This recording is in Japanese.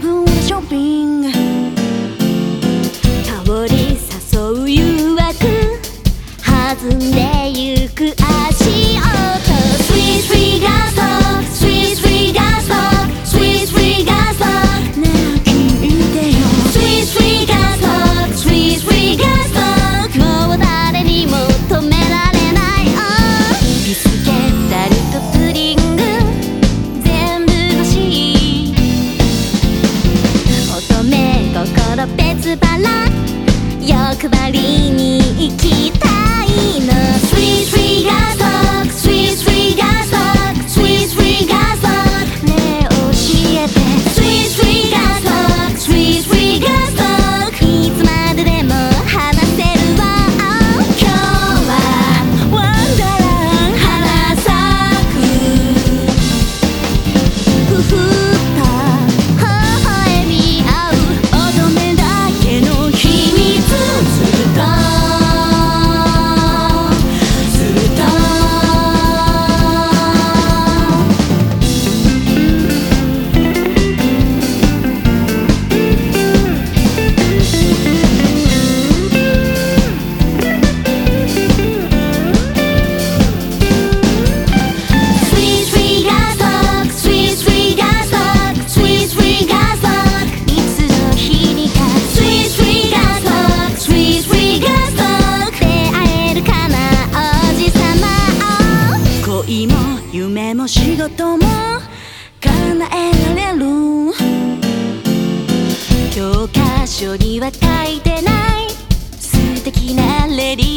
分はショッピング香り誘う誘惑。弾んでつば欲張りに行きたいの。の仕事も叶えられる。教科書には書いてない。素敵なレディ